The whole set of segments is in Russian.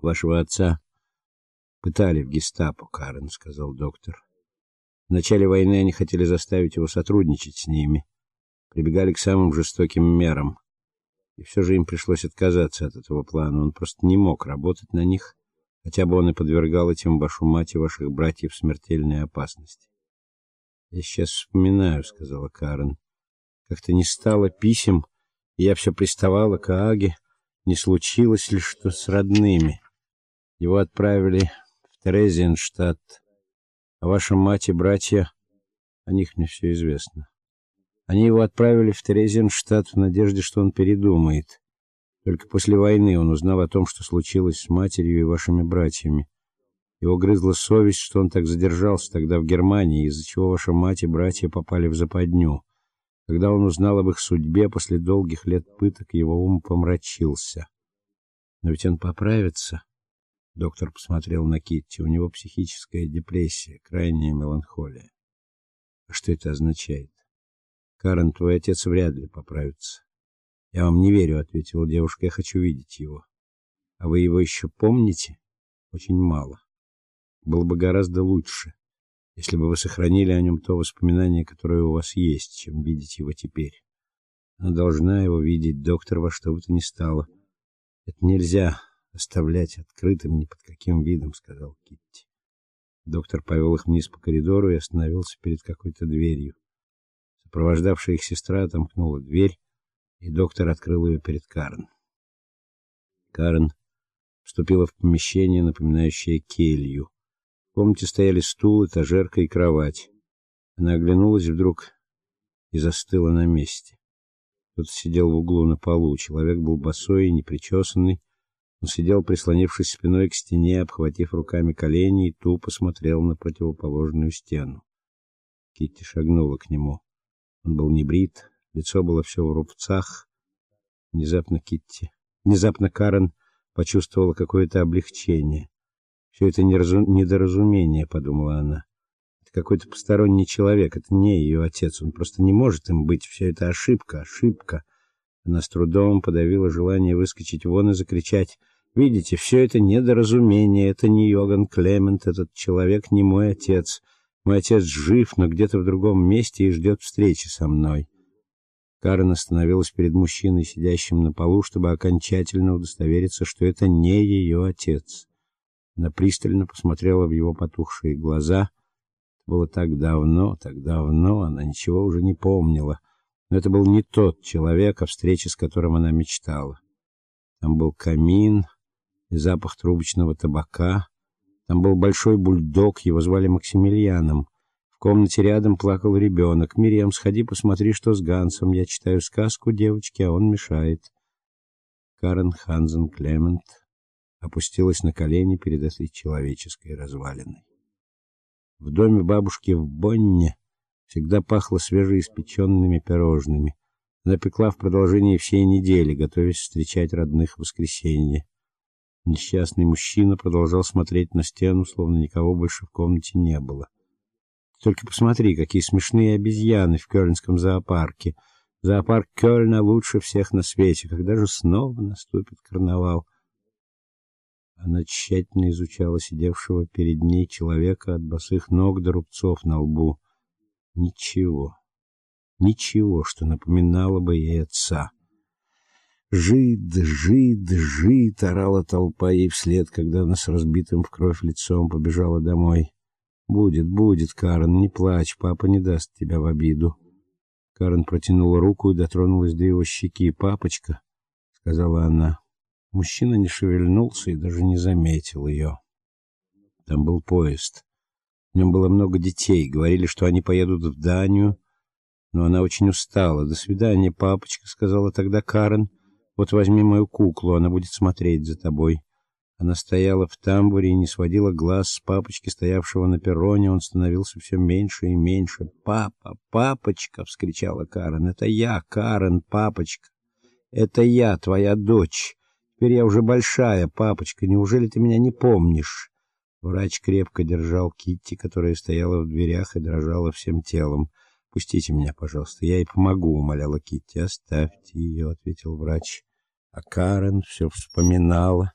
Вашего отца пытали в Гестапо, Карен, сказал доктор. В начале войны они хотели заставить его сотрудничать с ними, прибегали к самым жестоким мерам. И все же им пришлось отказаться от этого плана. Он просто не мог работать на них, хотя бы он и подвергал этим вашу мать и ваших братьев смертельной опасности. Я сейчас вспоминаю, сказала Карен. Как-то не стало писем, и я все приставала к Аге, не случилось ли что с родными. Его отправили в Терезинштадт, а ваша мать и братья, о них мне все известно. Они его отправили в Терезинштадт в надежде, что он передумает. Только после войны он узнал о том, что случилось с матерью и вашими братьями. Его грызла совесть, что он так задержался тогда в Германии, из-за чего ваша мать и братья попали в западню. Когда он узнал об их судьбе после долгих лет пыток, его ум помрачился. Но ведь он поправится. Доктор посмотрел на Китти. У него психическая депрессия, крайняя меланхолия. А что это означает? Карен, твой отец вряд ли поправится. Я вам не верю, ответила девушка. Я хочу видеть его. А вы его еще помните? Очень мало. Было бы гораздо лучше, если бы вы сохранили о нем то воспоминание, которое у вас есть, чем видеть его теперь. Она должна его видеть, доктор, во что бы то ни стало. Это нельзя оставлять открытым ни под каким видом, сказал Китти. Доктор повел их вниз по коридору и остановился перед какой-то дверью. Сопровождавшая их сестра отомкнула дверь, и доктор открыл ее перед Карен. Карен вступила в помещение, напоминающее келью. В комнате стояли стул, этажерка и кровать. Она оглянулась вдруг и застыла на месте. Кто-то сидел в углу на полу. Человек был босой и непричесанный, он сидел, прислонившись спиной к стене, обхватив руками колени и тупо смотрел на противоположную стену. Китти шагнула к нему. Он был не брит, лицо было все в рубцах. Внезапно Китти, внезапно Карен почувствовала какое-то облегчение. Все это недоразумение, подумала она. Это какой-то посторонний человек, это не ее отец, он просто не может им быть. Все это ошибка, ошибка. Она с трудом подавила желание выскочить вон и закричать: "Видите, все это недоразумение, это не Йоган Клемент, этот человек не мой отец. Мой отец жив, но где-то в другом месте и ждет встречи со мной". Карен остановилась перед мужчиной, сидящим на полу, чтобы окончательно удостовериться, что это не ее отец. Она пристально посмотрела в его потухшие глаза. Это было так давно, так давно, она ничего уже не помнила. Но это был не тот человек, о встрече с которым она мечтала. Там был камин и запах трубочного табака. Там был большой бульдог, его звали Максимилианом. В комнате рядом плакал ребенок. «Мириам, сходи, посмотри, что с Гансом. Я читаю сказку девочке, а он мешает». Карен Хансен Клемент опустилась на колени перед этой человеческой развалиной. В доме бабушки в Бонне всегда пахло свежеиспеченными пирожными. Она пекла в продолжении всей недели, готовясь встречать родных в воскресенье. Несчастный мужчина продолжал смотреть на стену, словно никого больше в комнате не было. Только посмотри, какие смешные обезьяны в Кёльнском зоопарке. Зоопарк Кёльна лучше всех на свете. Когда же снова наступит карнавал? Она тщательно изучала сидевшего перед ней человека от босых ног до рубцов на лбу. Ничего. Ничего, что напоминало бы ей отца. Жид, жид, жид, орала толпа ей вслед, когда она с разбитым в кровь лицом побежала домой. Будет, будет, Карен, не плачь, папа не даст тебя в обиду. Карен протянула руку и дотронулась до его щеки. "Папочка", сказала она. Мужчина не шевельнулся и даже не заметил ее. Там был поезд. Нем было много детей. Говорили, что они поедут в Данию, но она очень устала. До свидания, папочка, сказала тогда Карен. Вот возьми мою куклу, она будет смотреть за тобой. Она стояла в тамбуре и не сводила глаз с папочки, стоявшего на перроне. Он становился все меньше и меньше. "Папа, папочка", вскричала Карен. "Это я, Карен, папочка. Это я, твоя дочь. Теперь я уже большая, папочка. Неужели ты меня не помнишь?" Врач крепко держал Китти, которая стояла в дверях и дрожала всем телом. "Пустите меня, пожалуйста, я ей помогу", умоляла Китти. "Оставьте ее», — ответил врач. А Карен все вспоминала,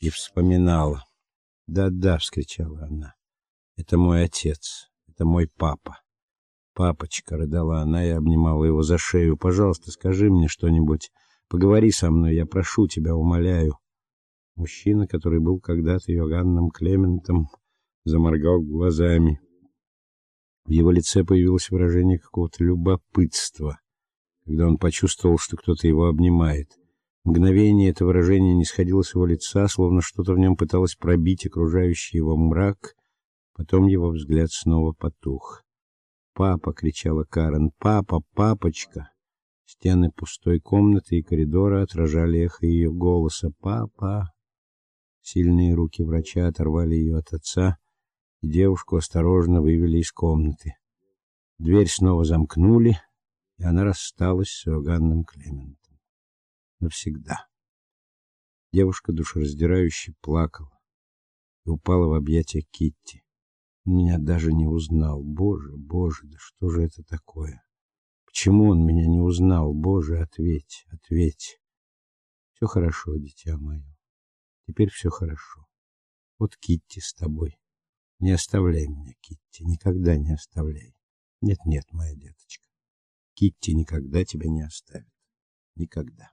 и вспоминала. "Да-да", вскричала она. "Это мой отец, это мой папа". "Папочка", рыдала она и обнимала его за шею. "Пожалуйста, скажи мне что-нибудь. Поговори со мной, я прошу тебя, умоляю". Мужчина, который был когда-то Иоганном Клементом, заморгал глазами. В его лице появилось выражение какого-то любопытства, когда он почувствовал, что кто-то его обнимает. Мгновение это выражение не сходило с его лица, словно что-то в нем пыталось пробить окружающий его мрак. Потом его взгляд снова потух. "Папа!" кричала Карен. "Папа, папочка!" Стены пустой комнаты и коридора отражали эхо ее голоса. "Папа!" Сильные руки врача оторвали ее от отца, и девушку осторожно вывели из комнаты. Дверь снова замкнули, и она рассталась с Иоганном Клементом навсегда. Девушка душераздирающе плакала и упала в объятия Китти. Он меня даже не узнал. Боже, боже, да что же это такое? Почему он меня не узнал? Боже, ответь, ответь. Все хорошо, дитя мое. Теперь все хорошо. Вот Китти с тобой. Не оставляй меня, Китти, никогда не оставляй. Нет, нет, моя деточка. Китти никогда тебя не оставит. Никогда.